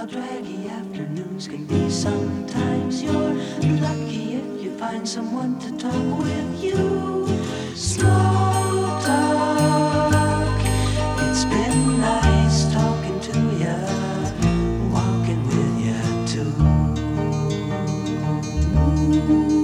how draggy afternoons can be sometimes. You're lucky if you find someone to talk with you. Small talk. It's been nice talking to you, walking with you too.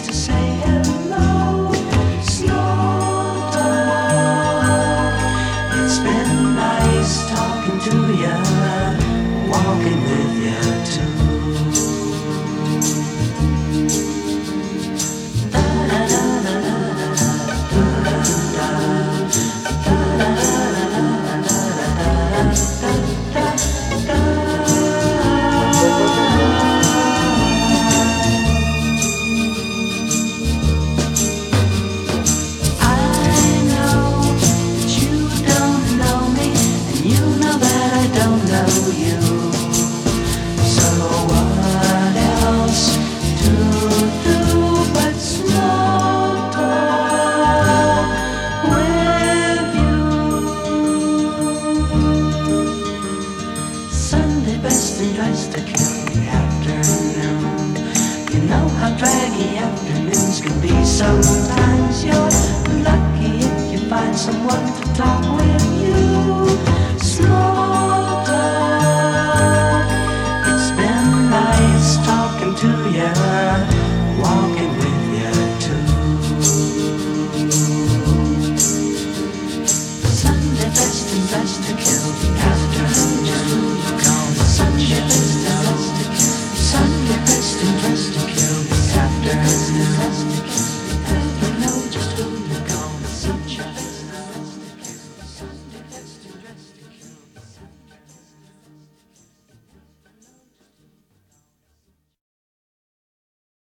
To say best and dressed to kill the afternoon. You know how draggy afternoons can be sometimes. You're lucky if you find someone to talk